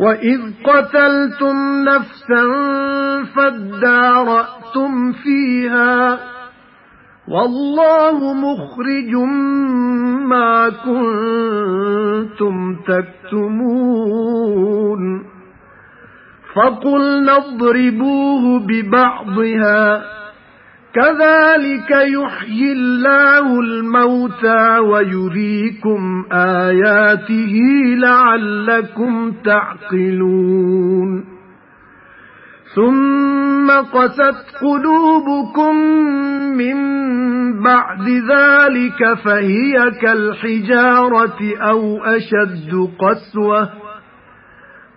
وَإِذْ قَتَلْتُمْ نَفْسًا فَادَّارَأْتُمْ فِيهَا وَاللَّهُ مُخْرِجٌ مَا كُنتُمْ تَكْتُمُونَ فَقُلْنَا اضْرِبُوهُ بِبَعْضِهَا كَذَلِكَ يُحْيِي اللَّهُ الْمَوْتَى وَيُرِيكُمْ آيَاتِهِ لَعَلَّكُمْ تَعْقِلُونَ. ثُمَّ قَسَتْ قُلُوبُكُمْ مِنْ بَعْدِ ذَلِكَ فَهِيَ كَالْحِجَارَةِ أَوْ أَشَدُّ قَسْوَةً.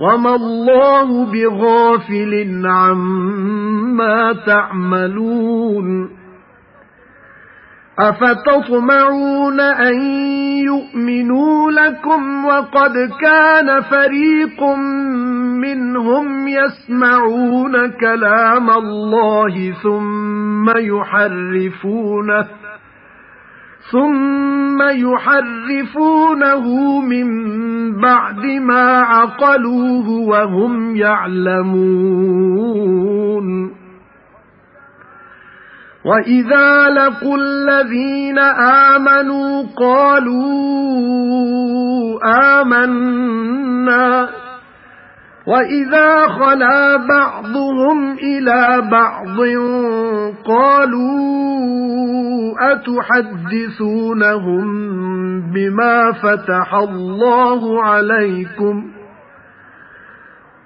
وَمَا اللَّهُ بِغَافِلٍ عَمَّا تَعْمَلُونَ أَفَتَطْمَعُونَ أَن يُؤْمِنُوا لَكُمْ وَقَدْ كَانَ فَرِيقٌ مِنْهُمْ يَسْمَعُونَ كَلَامَ اللَّهِ ثُمَّ يُحَرِّفُونَهُ ثُمَّ يُحَرِّفُونَهُ مِنْ بَعْدِ مَا عَقَلُوهُ وَهُمْ يَعْلَمُونَ. وَإِذَا لَقُوا الَّذِينَ آمَنُوا قَالُوا آمَنَّا وَإِذَا خَلَا بَعْضُهُمْ إِلَى بَعْضٍ قَالُوا أَتُحَدِّثُونَهُم بِمَا فَتَحَ اللَّهُ عَلَيْكُمْ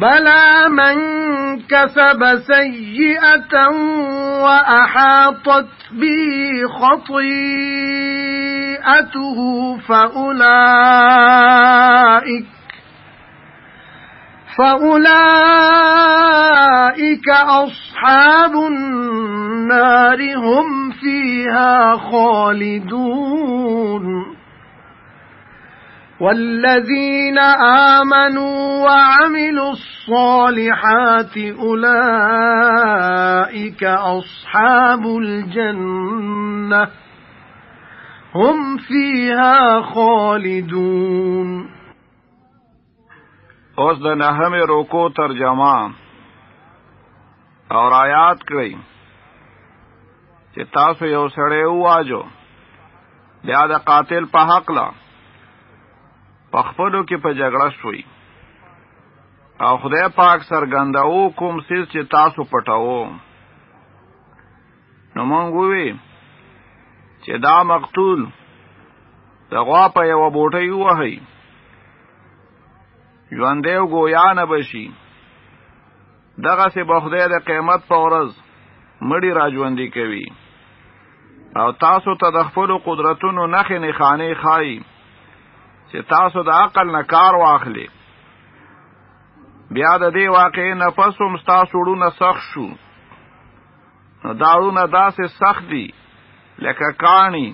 بَلَى مَن كَسَبَ سَيِّئَةً وَأَحَاطَتْ بِهِ خَطِيئَتُهُ فَأُولَئِكَ فَأُولَئِكَ أَصْحَابُ النَّارِ هُمْ فِيهَا خَالِدُونَ وَالَّذِينَ آمَنُوا وَعَمِلُوا الصالحات أولئك أصحاب الجنة هم فيها خالدون. اوس د نهم روکو ترجمه اور آیات کړئ چې تاسو یو سړی واجو بیا د قاتل په حق لا. پخپلو کې په جګړه شوي او خدای پاک سرګنداو کوم سیس چې تاسو پټاو نو مونږ وی چې دا مقتول د غوا په یو بوټي وهي ژوندې ګویا نه بشي دغه سه بخدای د قیامت په ورځ مړی راځوندې کوي. او تاسو ته د خپل قدرتونو نخې نه خانه خای چې تاسو د عقل نه کار واخلي بیا د دې واقع نه پسوم تاسو ورونه سخت شو. نو داونه داسې سخت دي لکه کانی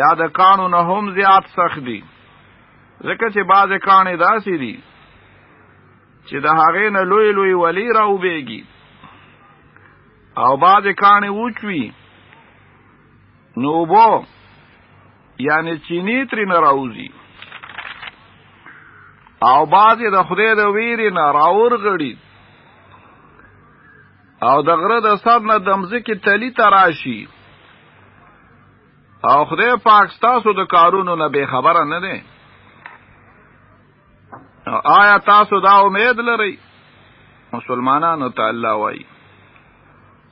یا د کانو نه هم زیات سخت دي. ځکه چې بعضې کانې داسې دي چې د هغې نه لوی لوی ولی را وبېږي. او بعضې کانې وچوي نو بو یعنی چینی تری نه راوځي او بعضې د خدای د ویرې نه راور غړي او د غره د سر نه د مځکې تلی ته راشي. او خدای پاک ستاسو د کارونو نه بے خبره نه دی. آیا تاسو دا امید لرئ؟ مسلمانانو ته الله وایي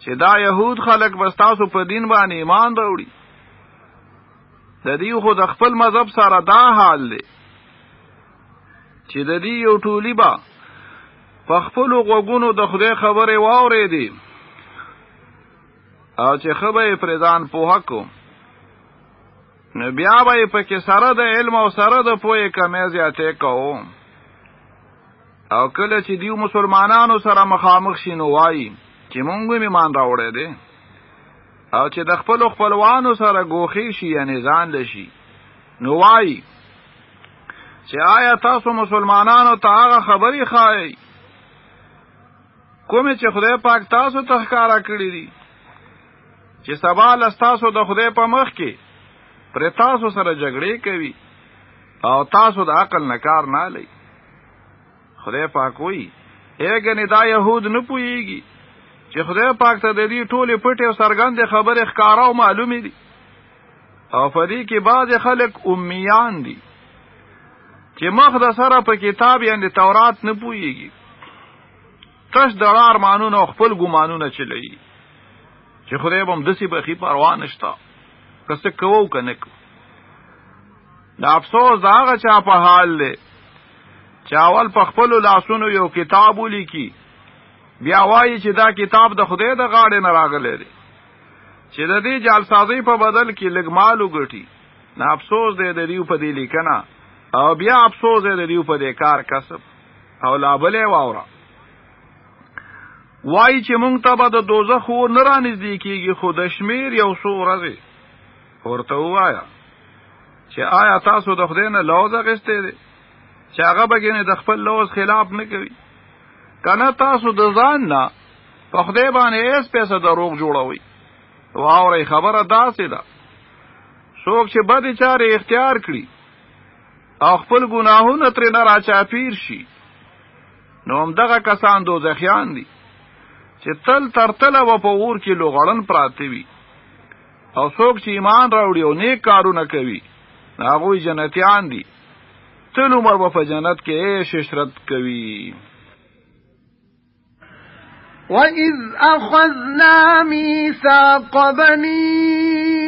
چې دا يهود خلق بس تاسو په دین باندې ایمان راوړي. د دې خو د خپل مذهب سره دا حال دی چې د دې یو ټولی با په خپل غوګونو د خدای خبره واورې دي او چې خبره پرځان پوها کو نو بیا به په کې سره د علم او سره د پوهې کمې زیاتې کوو او کله چې دیو مسلمانانو سره مخامخ شینو وایي چې مونږ به ایمان راوړې دي او چې د خپل خپلوانو سره ګوخي شي یا نزان لشي. نو وایي چې آیا تاسو مسلمانانو ته هغه خبري خای کومه چې خدای پاک تاسو ته ښکارا کړی دي؟ چې سبا لستاسو د خدای په مخ کې پر تاسو سره جګړې کوي او تاسو د عقل نکار نه لې خدای پاک وایي اګنې دا يهود نه پويږي چې خدای پاک ته د دې ټوله پټه او سرګند خبره ښکارا او معلومه دي. او فدی کې بعض خلک امیان دي چې مخ د سره په کتاب یعنی تورات نه پويږي تش دلار مانونه خپل ګمانونه چلی. چې خدای بم دسی بخي پروا نشتا کسه کوو کنه کو دا افسوس هغه چا په حال له چاول په خپل لاسونو یو کتاب ولیکي. بیا وایي چې دا کتاب د خدای د غاړې نه راغلی دی. چې د دې جالسازي په بدل کې لګمال وګټي. نه افسوس دی د دیو په دې لیکنه او بیا افسوس دی د دیو په دې کار کسب. او لابلې واوره. وای چې مونږ ته به د دوزخ ور نه رانږدې کیږي خو د شمیر یو څو ورځې. ورته وایا چې آیا تاسو د خدای نه لوز غستې دي چې هغه بګینه د خپل لوز خلاف نه کوي. کنه تاسو د ځان نه په خدای باندې ایس پیسې دروغ جوړوي واوري خبره داسې ده. څوک چې بد چاره اختیار کړي او خپل ګناهونه ترې نه راچاپیر شي. نو هم دغه کسان دوزخیان دي چې تل ترتله و په اور کې لوغړن پراته وي. او څوک چې ایمان راوړي او نیک کارونه کوي هغه جنتیان دي. تل عمر په جنت کې عيش عشرت کوي. وَإِذْ أَخَذْنَا مِيثَاقَ بَنِي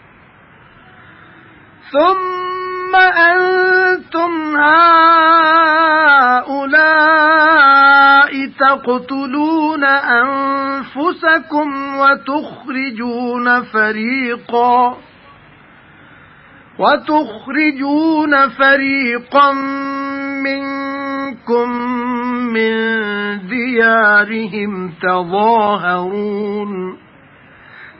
ثُمَّ أَنتُمْ هَؤُلَاءِ تَقْتُلُونَ أَنفُسَكُمْ وَتُخْرِجُونَ فَرِيقًا وَتُخْرِجُونَ فَرِيقًا مِنْكُمْ مِنْ دِيَارِهِمْ تَظَاهَرُونَ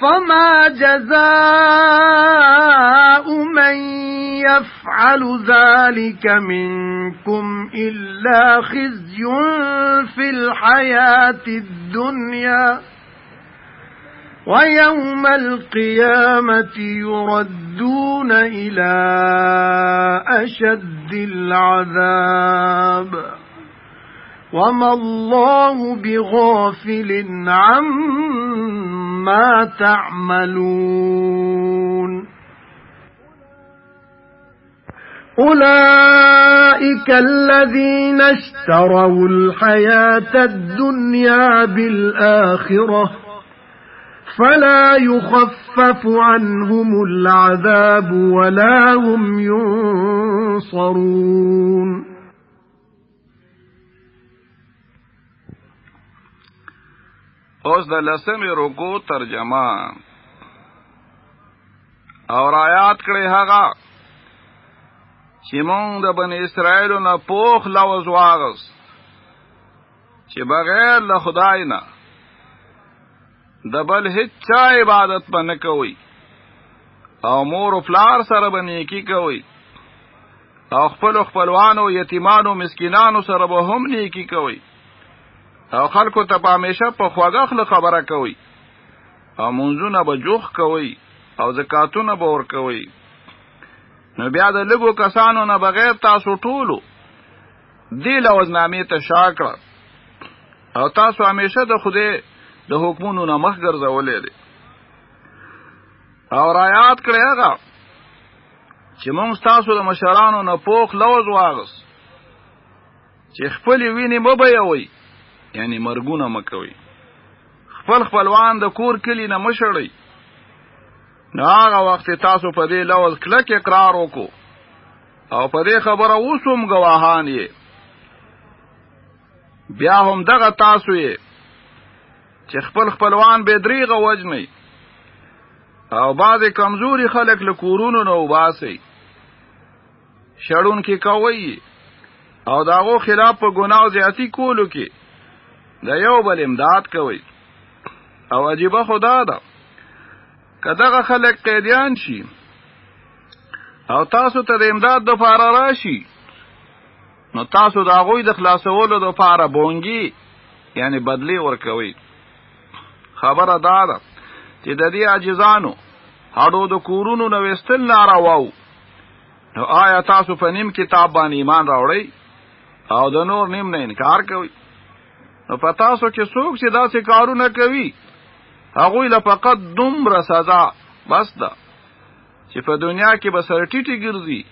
فَمَا جَزَاءُ مَن يَفْعَلُ ذَلِكَ مِنكُمْ إِلَّا خِزْيٌ فِي الْحَيَاةِ الدُّنْيَا. وَيَوْمَ الْقِيَامَةِ يُرَدُّونَ إِلَى أَشَدِّ الْعَذَابِ. وَمَا اللَّهُ بِغَافِلٍ عَمَّا تَعْمَلُونَ أُولَئِكَ الَّذِينَ اشْتَرَوُا الْحَيَاةَ الدُّنْيَا بِالْآخِرَةِ فَلَا يُخَفَّفُ عَنْهُمُ الْعَذَابُ وَلَا هُمْ يُنصَرُونَ اوس د لسمې رکو ترجمه. اور آیات کړي هغه چې مونږ د بن اسرائیل نه پوخ لوز واغست چې بغیر له خدای نه د بل هیڅ عبادت باندې کوي او مور او فلار سره باندې کی کوي او خپل خپلوانو یتیمانو مسکینانو سره به هم نیکی کوي او خلکو ته په همیشه په خواږه خله خبره کوي او منځونه به جوخ کوي او زکاتونه به ور کوي نو بیا د لګو کسانو نه بغیر تاسو ټولو دی لوزنامې ته شاکړه او تاسو همیشه د خوده د حکمونو نه مخ ګرځولې دي او رایات کړی هغه چې موږ تاسو د مشرانو نه پوخ لوز واغست چې خپل ویني مبيوي یعنی مرګونه مکوي خپل خپلوان د کور کلی نه مشړی نو هغه وخت تاسو په دې لوز کلک اقرار وکړو او په دې خبره اوسوم گواهان یې بیا هم دغه تاسو یې چې خپل خپلوان به دریغه وجنی او بعض کمزوري خلک له کورونو نه وباسي شړون کې کوي او داغو خلاف په ګناو زیاتی کولو کې د یو بل امداد کوي. او عجیبه خدا ده کداغه خلک قیدیان شي او تاسو ته د امداد د فار راشي نو تاسو دا غوی د خلاصولو د فار بونګي یعنی بدلی ورکوي خبره دا ده چې د دې عاجزانو هډو د کورونو نو وستل نارواو نو آیا تاسو په نیم کتاب باندې ایمان راوړی او د نور نیم نه انکار کوي نو پتاسو کې څوک چې داسې کارونه کوي هغه له فقط دومره سزا بس ده. چې په دنیا کې به سره ټیټي ګرځي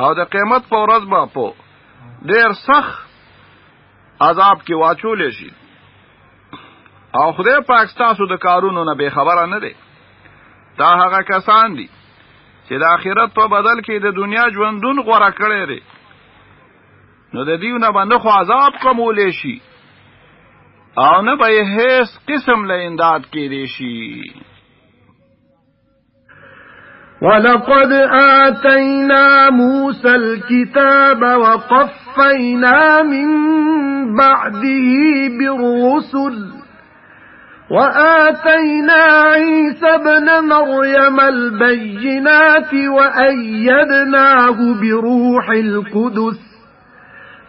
او د قیامت په ورځ به په ډیر سخت عذاب کې واچول شي. او خدای پاک تاسو د کارونو نه بے خبره نه دی. دا هغه کسان دي چې د آخرت په بدل کې د دنیا ژوندون غوړه کړي لري نو د دیو نه باندې خو عذاب کومول شي أو نه به هیڅ قسم له امداد کې دی شي ولقد آتينا موسى الكتاب وقفينا من بعده بالرسل وآتينا عيسى ابن مريم البينات وأيدناه بروح القدس.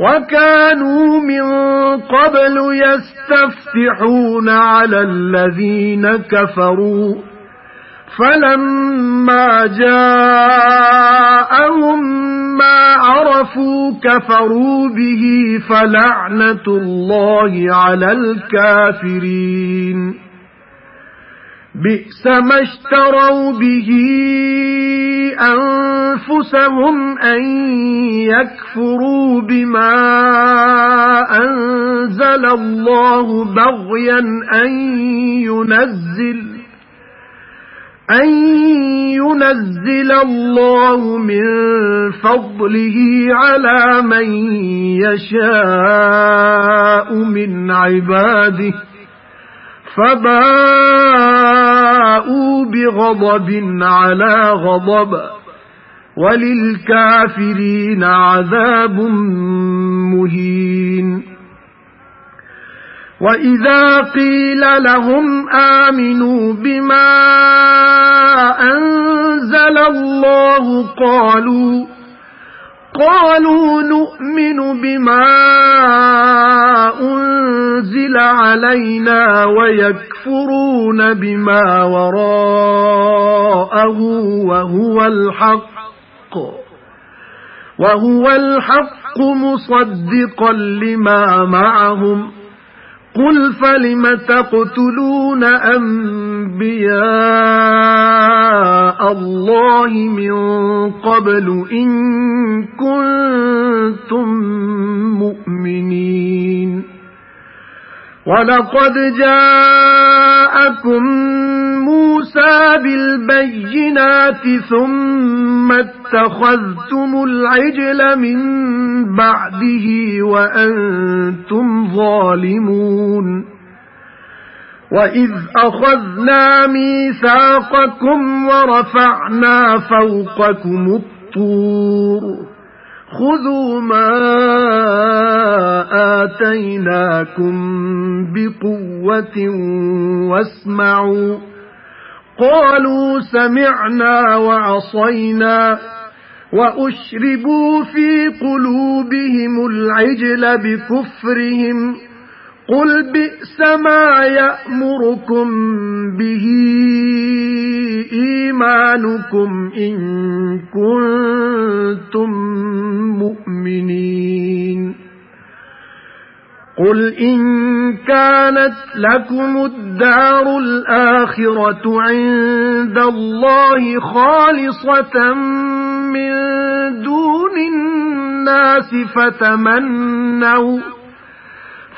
وَكَانُوا مِن قَبْلُ يَسْتَفْتِحُونَ عَلَى الَّذِينَ كَفَرُوا فَلَمَّا جَاءَهُم مَّا عَرَفُوا كَفَرُوا بِهِ فَلَعْنَةُ اللَّهِ عَلَى الْكَافِرِينَ بِئْسَ مَا اشْتَرَوْا بِهِ أَنفُسَهُمْ أَن يَكْفُرُوا بِمَا أَنزَلَ اللَّهُ بَغْيًا أَن يُنَزِّلَ أَن يُنَزِّلَ اللَّهُ مِن فَضْلِهِ عَلَى مَن يَشَاءُ مِنْ عِبَادِهِ فَبَاءُوا بِغَضَبٍ عَلَى غَضَبٍ وَلِلْكَافِرِينَ عَذَابٌ مُهِينٌ. وَإِذَا قِيلَ لَهُمْ آمِنُوا بِمَا أَنزَلَ اللَّهُ قَالُوا قَالُوا نُؤْمِنُ بِمَا أُنْزِلَ عَلَيْنَا وَيَكْفُرُونَ بِمَا وَرَاءَهُ وَهُوَ الْحَقُّ وَهُوَ الْحَقُّ مُصَدِّقًا لِمَا مَعَهُمْ. قُلْ فَلِمَ تَقْتُلُونَ أَنبِيَاءَ اللَّهِ مِن قَبْلُ إِن كُنتُم مُّؤْمِنِينَ وَلَقَدْ جَاءَكُم مُوسَى بِالْبَيِّنَاتِ ثُمَّ اتَّخَذْتُمُ الْعِجْلَ مِن بَعْدِهِ وَأَنتُمْ ظَالِمُونَ. وَإِذْ أَخَذْنَا مِيثَاقَكُمْ وَرَفَعْنَا فَوْقَكُمُ الطُّورَ. خُذُوا مَا آتَيْنَاكُمْ بِقُوَّةٍ وَاسْمَعُوا قالوا سمعنا وعصينا وأشربوا في قلوبهم العجل بكفرهم قل بئس ما يأمركم به إيمانكم إن كنتم مؤمنين. قُلْ إِن كَانَتْ لَكُمُ الدَّارُ الْآخِرَةُ عِندَ اللَّهِ خَالِصَةً مِنْ دُونِ النَّاسِ فَتَمَنَّوْا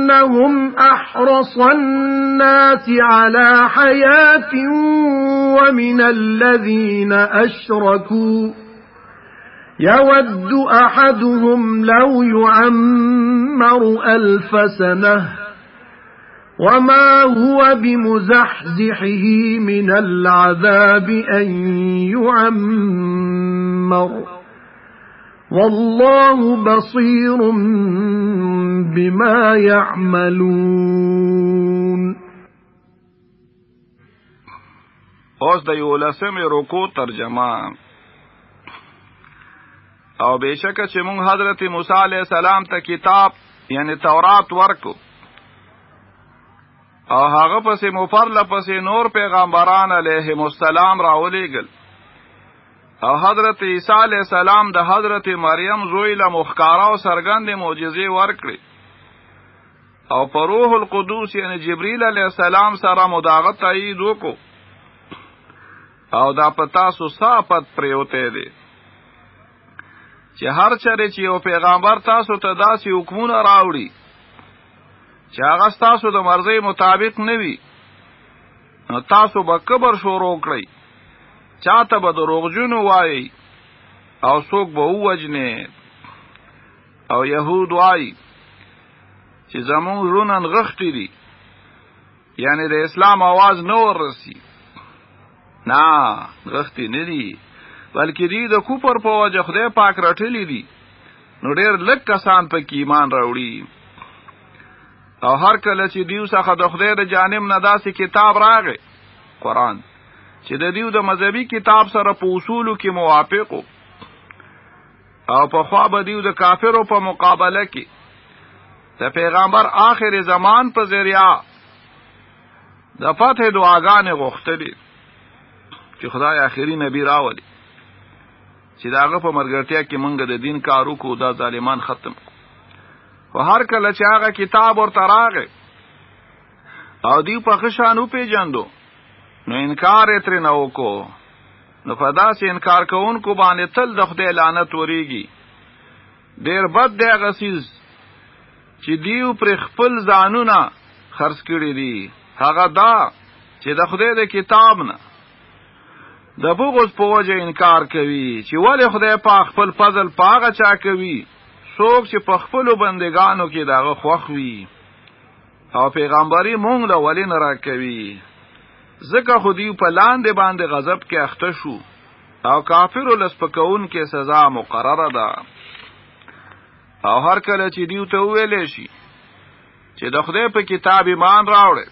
إِنَّهُمْ أَحْرَصَ النَّاسِ عَلَى حَيَاةٍ وَمِنَ الَّذِينَ أَشْرَكُوا. يَوَدُّ أَحَدُهُمْ لَوْ يُعَمَّرُ أَلْفَ سَنَةٍ وَمَا هُوَ بِمُزَحْزِحِهِ مِنَ الْعَذَابِ أَن يُعَمَّرَ. وَاللَّهُ بَصِيرٌ بِمَا يَعْمَلُونَ. اوس د یو لسمه رکو ترجمه. أو بشکه چې مونږ حضرت موسی علی السلام ته کتاب یعنی تورات ورکو أو هغه پسې مفرله پسې نور پیغمبران علیهم السلام راولېګل او حضرت عیسی علی السلام د حضرت مریم زوی له مخکارا او سرګند معجزې ورکړي او په روح القدس یعنی جبرئیل علی السلام سره مداغت تایید وکړو. او دا پتا سو صافت پریوته دي چې هر چره چې یو پیغمبر تاسو ته داسې حکمونه راوړي چې هغه تاسو د مرزي مطابق نه وي تاسو به کبر شروع کړئ چاته به دروغجن وایي او څوک به ووجنه او يهود وایي چې زمون رونن غختی دي یعنی د اسلام आवाज نه ورسي نه غختی نه دي بلکې دی د کوپر په وجه خدای پاک راټلی دي نو ډیر لږ کسان په کې ایمان راوړي او هر کله چې دیو څخه د خدای د جانب نه داسې کتاب راغی قران چې د دیو د مذهبي کتاب سره په اصولو کې موافقو او په خوا به دیو د کافرو په مقابله کې. د پیغمبر آخر زمان په ذریعہ د فتح دعاګانې غوښتلې. چې خدای آخري نبی راولي. چې داغه په مرګرتیا کې مونږ د دین کارو کو دا ظالمان ختم خو هر کله چې هغه کتاب ورته راغی او دی په خشانو پیجندو نو انکار یې تر نه وکړو نو په داسې انکار کوونکو باندې تل د خدای لعنت وریږي. ډیر بد دی غسیز چې دیو پر خپل ځانونه خرڅ کړي دي. هغه دا چې د خدای د کتاب نه د بغض په وجه انکار کوي چې ولې خدای په خپل فضل پاغه چا کوي؟ څوک چې په خپل بندگانو کې داغه خوخ وي. او پیغمبري مونږ له ولې نه را کوي ځکه خو دی په لاندې باندې غضب کې اخته شو. او کافر لسپکون کې سزا مقرره ده. او هر کله چې دیو ته ویلې شي چې د خدای په کتاب ایمان راوړل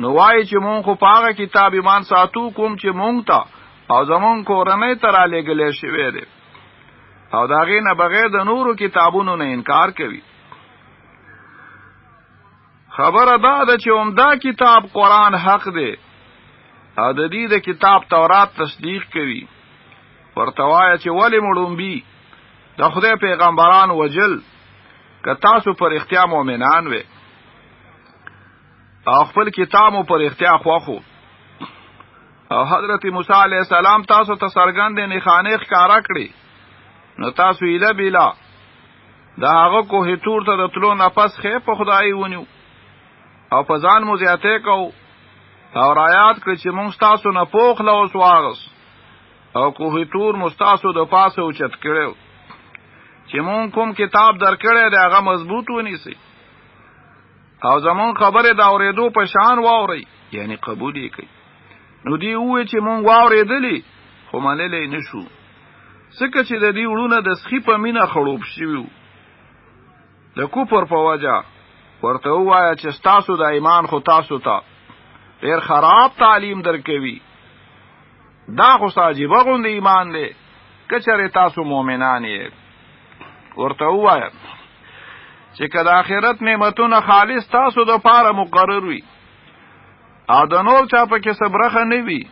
نو وای چې مونږ خو پاغه کتاب ایمان ساتو کوم چې مونږ ته او زمون کورنۍ تر لګلې شوی دی او داغه نه بغیر د نورو کتابونو نه انکار کوي خبره دا ده چې عمدا کتاب قران حق دی. او د دې د کتاب تورات تصدیق کوي. ورته وای چې ولی مړومبي د خدای پیغمبران وجل که تاسو پر اختیار مؤمنان وي او خپل کتابو پر اختیار خواخو او حضرت موسی علیہ السلام تاسو ته سرګند نه خانه ښکارا کړی نو تاسو ایله بیلا. دا هغه کوه تور ته دتلو نفس خې په خدای ونیو او ځان مو زیاته کو او رایات کړ چې مونږ تاسو نه پوخ له اوس واغس. او کوه تور مستاسو د پاسه اوچت کړو چې مونږ کوم کتاب درکړی دی هغه مضبوط ونیسي او زمون خبره دا اوریدو په شان واوري یعنی قبول یې کوي نو دی وې چې مونږ واورېدلې خو منلې نشو څکه چې د دې وړونه د سخی په مینا خړوب شوی د کوپر په وجه ورته وایا چې تاسو د ایمان خو تاسو ته ډیر خراب تعلیم درکوي. دا خو ساجيبه غوند ایمان دی. کچره تاسو مؤمنان یې. ورته وایا چې کله آخرت نعمتونه خالص تاسو د پاره مقرر وي او د نور چا په کې صبرخه نه وي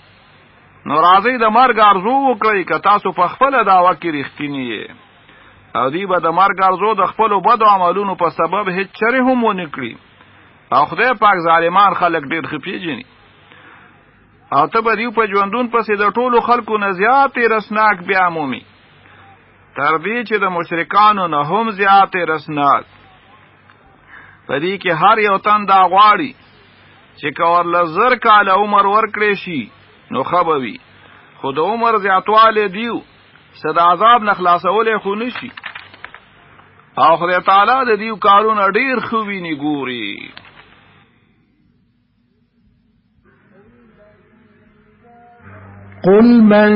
نو راځي د مرګ ارزو وکړئ که تاسو په خپل داوا کې رښتینی یې او دی به د مرګ ارزو د خپل بد عملونو په سبب هیڅ چره هم ونه کړی او خدای پاک ظالمان خلک ډیر خپېجني او ته به دیو په ژوندون پسې د ټولو خلکو نه زیاتې رسناک بیا مومي تر دې چې د مشرکانو نه هم زیاتې رسناک. پدې کې هر یو تن دا غواړي چې کور لزر کال عمر ورکړې شي نو خبوي خود عمر زیاتواله دیو صد عذاب نخلاصول خو نشي أو خدای تعالی د دیو کارونه ډیر خو ویني ګوري. قل من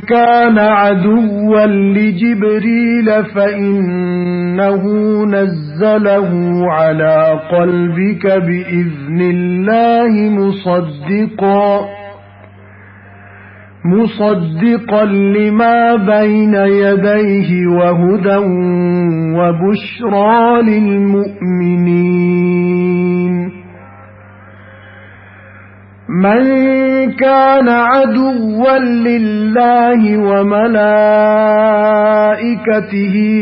كان عدوا لجبريل فإنه نزله على قلبك بإذن الله مصدقا. مصدقا لما بين يديه وهدى وبشرى للمؤمنين. من كان عدوا لله وملائكته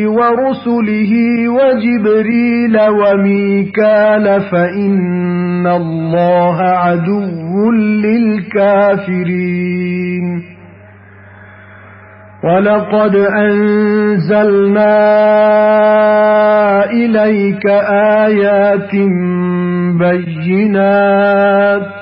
ورسله وجبريل وميكال فإن الله عدو للكافرين. ولقد أنزلنا إليك آيات بينات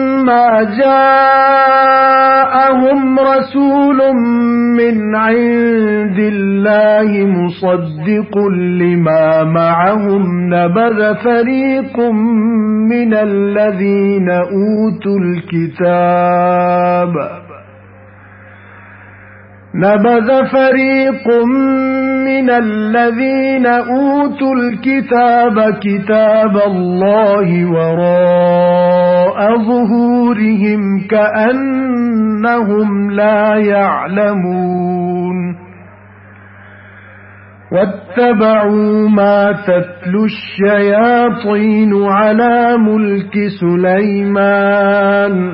جاءهم رسول من عند الله مصدق لما معهم نبذ فريق من الذين أوتوا الكتاب نبذ فريق من الذين أوتوا الكتاب كتاب الله وراء ظهورهم كأنهم لا يعلمون. واتبعوا ما تتلو الشياطين على ملك سليمان.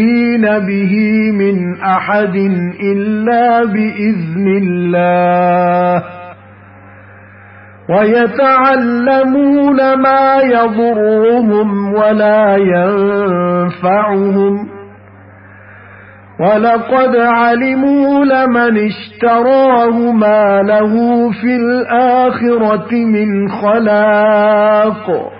بِضَارِّينَ بِهِ مِنْ أَحَدٍ إِلَّا بِإِذْنِ اللَّهِ وَيَتَعَلَّمُونَ مَا يَضُرُّهُمْ وَلَا يَنفَعُهُمْ وَلَقَدْ عَلِمُوا لَمَنِ اشْتَرَاهُ مَا لَهُ فِي الْآخِرَةِ مِنْ خَلَاقٍ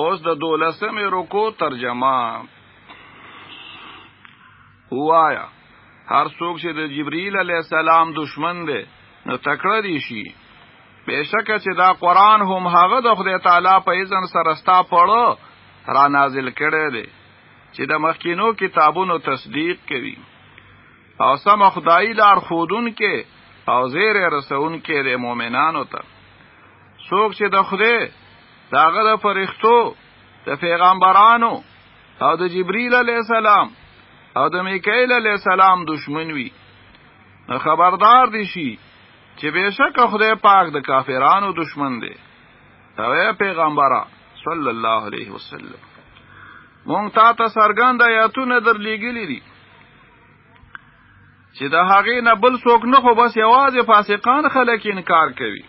اوس د دولسمې رکو ترجمه. وایا هر څوک چې د جبرئیل علی السلام دشمن دی نو تکړه دی شي. بهشکه چې دا قران هم هغه د خدای تعالی په اذن سره ستا پړو را نازل کړي دی چې د مخکینو کتابونو تصدیق کوي. او سم خدای لار خودون کې او زیر رسون کې د مؤمنانو ته. څوک چې د خدای داغه د فرښتو د پیغمبرانو او د جبرئیل علی السلام او د میکائیل علی السلام دشمن وي. خبردار دي شي چې بهشکه خدای پاک د کافرانو دشمن دی. او پیغمبره صلی الله علیه وسلم مونږ تا ته سرګند آیاتونه در لېګلې دي. چې د هغې نه بل څوک نه خو بس یوازې فاسقان خلک انکار کوي